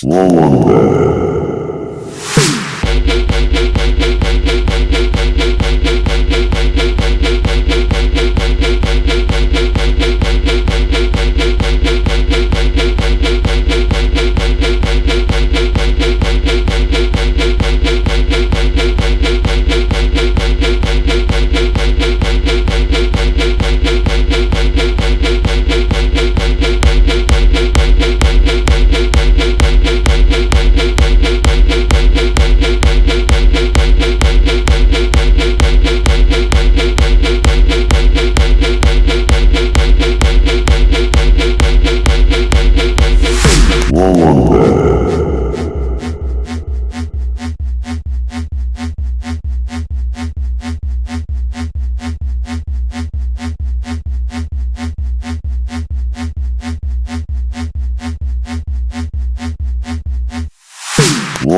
Slow on be.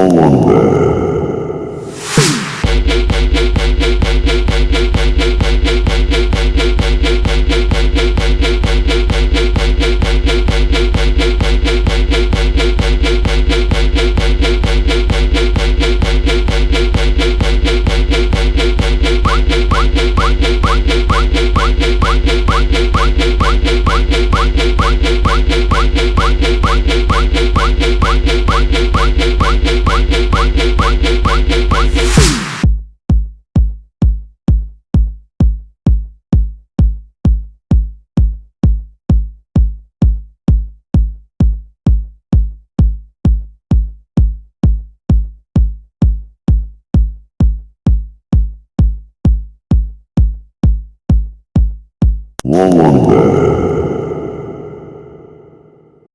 all of that. Wonder. Wonder.